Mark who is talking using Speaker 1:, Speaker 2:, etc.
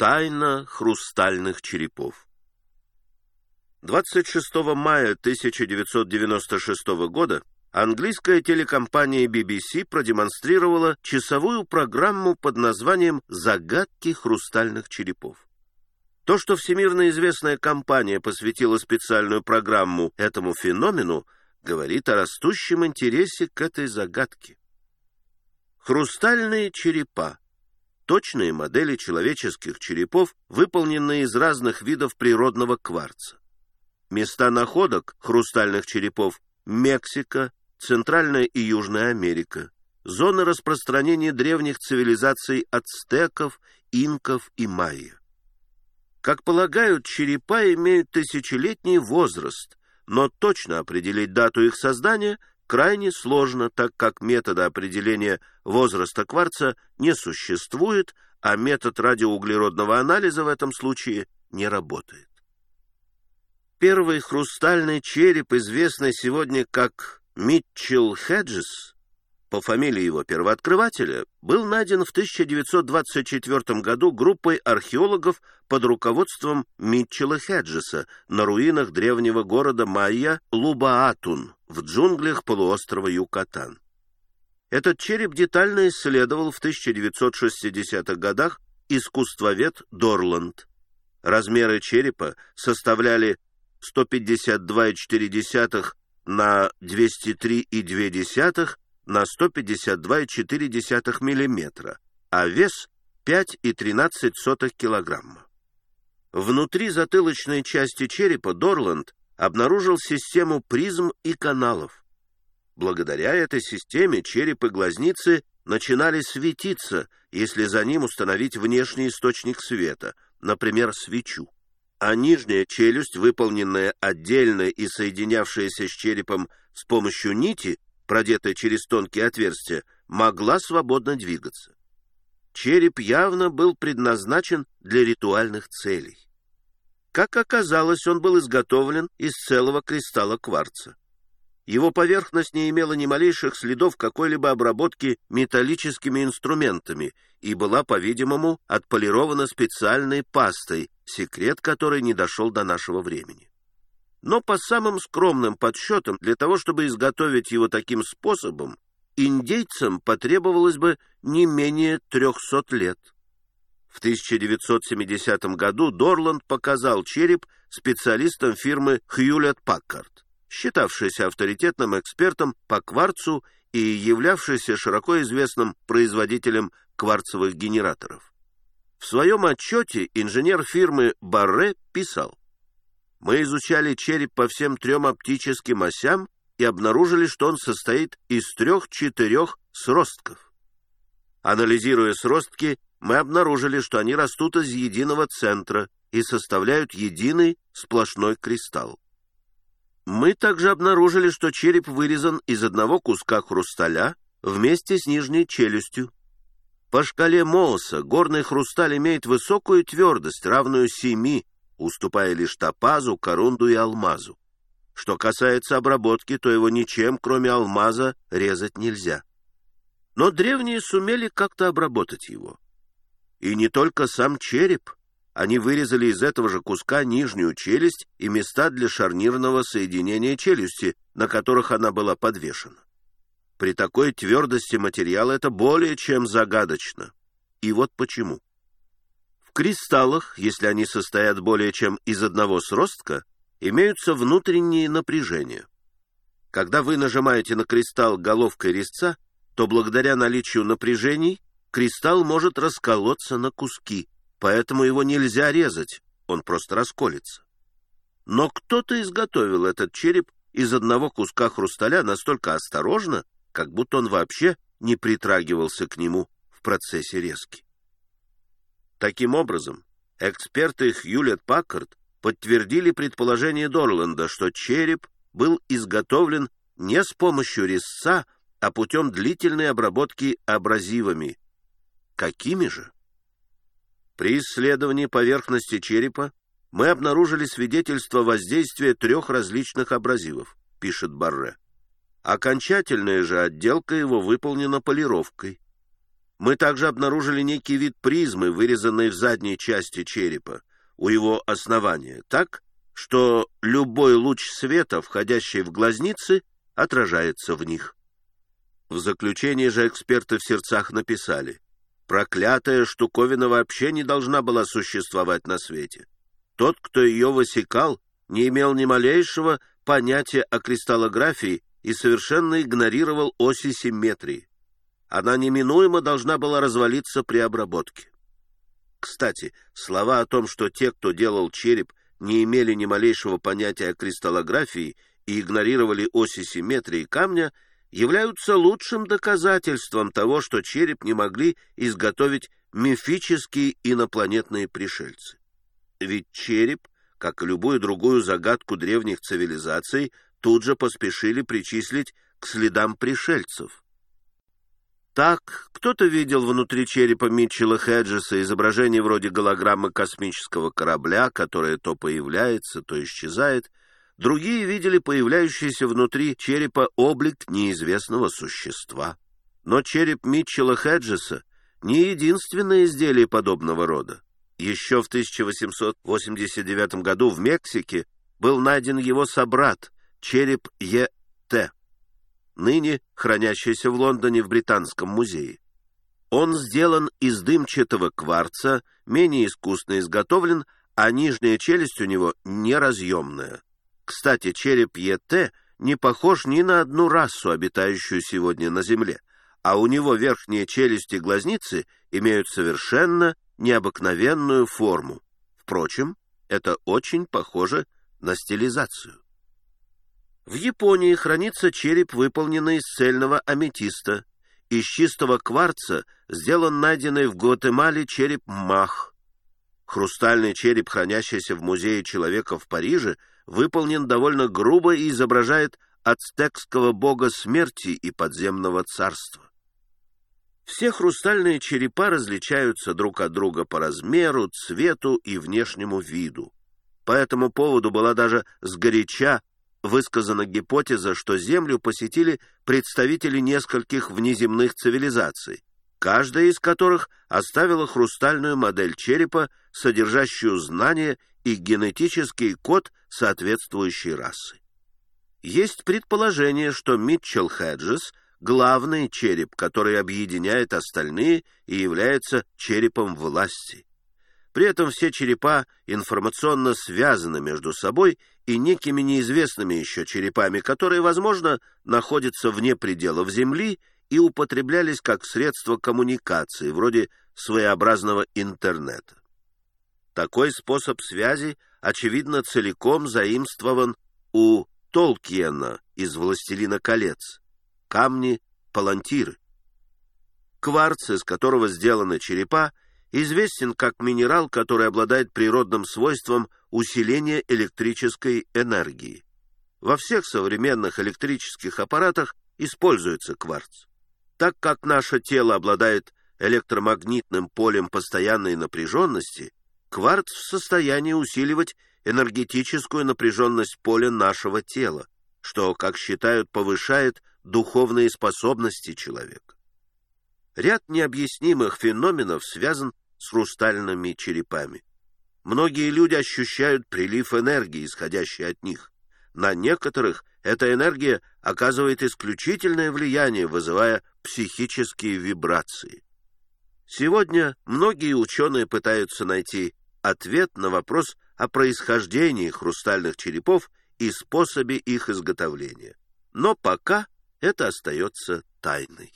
Speaker 1: Тайна хрустальных черепов 26 мая 1996 года английская телекомпания BBC продемонстрировала часовую программу под названием «Загадки хрустальных черепов». То, что всемирно известная компания посвятила специальную программу этому феномену, говорит о растущем интересе к этой загадке. Хрустальные черепа точные модели человеческих черепов, выполненные из разных видов природного кварца. Места находок хрустальных черепов – Мексика, Центральная и Южная Америка, зоны распространения древних цивилизаций ацтеков, инков и майя. Как полагают, черепа имеют тысячелетний возраст, но точно определить дату их создания крайне сложно, так как метода определения возраста кварца не существует, а метод радиоуглеродного анализа в этом случае не работает. Первый хрустальный череп, известный сегодня как Митчелл Хеджес, по фамилии его первооткрывателя, был найден в 1924 году группой археологов под руководством Митчелла Хеджеса на руинах древнего города Майя Лубаатун в джунглях полуострова Юкатан. Этот череп детально исследовал в 1960-х годах искусствовед Дорланд. Размеры черепа составляли 152,4 на 203,2 на 152,4 мм, а вес 5,13 кг. Внутри затылочной части черепа Дорланд обнаружил систему призм и каналов. Благодаря этой системе череп и глазницы начинали светиться, если за ним установить внешний источник света, например, свечу. А нижняя челюсть, выполненная отдельно и соединявшаяся с черепом с помощью нити, продетая через тонкие отверстия, могла свободно двигаться. Череп явно был предназначен для ритуальных целей. Как оказалось, он был изготовлен из целого кристалла кварца. Его поверхность не имела ни малейших следов какой-либо обработки металлическими инструментами и была, по-видимому, отполирована специальной пастой, секрет которой не дошел до нашего времени. Но по самым скромным подсчетам, для того, чтобы изготовить его таким способом, индейцам потребовалось бы не менее 300 лет. В 1970 году Дорланд показал череп специалистам фирмы Хьюлет-Паккард, считавшейся авторитетным экспертом по кварцу и являвшейся широко известным производителем кварцевых генераторов. В своем отчете инженер фирмы Барре писал, мы изучали череп по всем трем оптическим осям и обнаружили, что он состоит из трех-четырех сростков. Анализируя сростки, мы обнаружили, что они растут из единого центра и составляют единый сплошной кристалл. Мы также обнаружили, что череп вырезан из одного куска хрусталя вместе с нижней челюстью. По шкале Мооса горный хрусталь имеет высокую твердость, равную семи уступая лишь топазу, корунду и алмазу. Что касается обработки, то его ничем, кроме алмаза, резать нельзя. Но древние сумели как-то обработать его. И не только сам череп. Они вырезали из этого же куска нижнюю челюсть и места для шарнирного соединения челюсти, на которых она была подвешена. При такой твердости материала это более чем загадочно. И вот почему. В кристаллах, если они состоят более чем из одного сростка, имеются внутренние напряжения. Когда вы нажимаете на кристалл головкой резца, то благодаря наличию напряжений кристалл может расколоться на куски, поэтому его нельзя резать, он просто расколется. Но кто-то изготовил этот череп из одного куска хрусталя настолько осторожно, как будто он вообще не притрагивался к нему в процессе резки. Таким образом, эксперты Хьюлет-Паккард подтвердили предположение Дорланда, что череп был изготовлен не с помощью резца, а путем длительной обработки абразивами. Какими же? При исследовании поверхности черепа мы обнаружили свидетельство воздействия трех различных абразивов, пишет Барре. Окончательная же отделка его выполнена полировкой. Мы также обнаружили некий вид призмы, вырезанной в задней части черепа, у его основания, так, что любой луч света, входящий в глазницы, отражается в них. В заключение же эксперты в сердцах написали, проклятая штуковина вообще не должна была существовать на свете. Тот, кто ее высекал, не имел ни малейшего понятия о кристаллографии и совершенно игнорировал оси симметрии. Она неминуемо должна была развалиться при обработке. Кстати, слова о том, что те, кто делал череп, не имели ни малейшего понятия о кристаллографии и игнорировали оси симметрии камня, являются лучшим доказательством того, что череп не могли изготовить мифические инопланетные пришельцы. Ведь череп, как и любую другую загадку древних цивилизаций, тут же поспешили причислить к следам пришельцев. Так, кто-то видел внутри черепа Митчелла Хеджеса изображение вроде голограммы космического корабля, которое то появляется, то исчезает. Другие видели появляющийся внутри черепа облик неизвестного существа. Но череп Митчелла Хеджеса не единственное изделие подобного рода. Еще в 1889 году в Мексике был найден его собрат, череп Е.Т ныне хранящийся в Лондоне в Британском музее. Он сделан из дымчатого кварца, менее искусно изготовлен, а нижняя челюсть у него неразъемная. Кстати, череп ЕТ не похож ни на одну расу, обитающую сегодня на Земле, а у него верхние челюсти и глазницы имеют совершенно необыкновенную форму. Впрочем, это очень похоже на стилизацию. В Японии хранится череп, выполненный из цельного аметиста. Из чистого кварца сделан найденный в Гватемале череп Мах. Хрустальный череп, хранящийся в музее человека в Париже, выполнен довольно грубо и изображает ацтекского бога смерти и подземного царства. Все хрустальные черепа различаются друг от друга по размеру, цвету и внешнему виду. По этому поводу была даже сгоряча высказана гипотеза, что Землю посетили представители нескольких внеземных цивилизаций, каждая из которых оставила хрустальную модель черепа, содержащую знания и генетический код соответствующей расы. Есть предположение, что Митчелл Хеджес — главный череп, который объединяет остальные и является черепом власти. При этом все черепа информационно связаны между собой и некими неизвестными еще черепами, которые, возможно, находятся вне пределов Земли и употреблялись как средство коммуникации, вроде своеобразного интернета. Такой способ связи, очевидно, целиком заимствован у Толкиена из «Властелина колец» — камни-палантиры. Кварц, из которого сделаны черепа, известен как минерал, который обладает природным свойством усиления электрической энергии. Во всех современных электрических аппаратах используется кварц. Так как наше тело обладает электромагнитным полем постоянной напряженности, кварц в состоянии усиливать энергетическую напряженность поля нашего тела, что, как считают, повышает духовные способности человека. Ряд необъяснимых феноменов связан с хрустальными черепами. Многие люди ощущают прилив энергии, исходящий от них. На некоторых эта энергия оказывает исключительное влияние, вызывая психические вибрации. Сегодня многие ученые пытаются найти ответ на вопрос о происхождении хрустальных черепов и способе их изготовления. Но пока это остается тайной.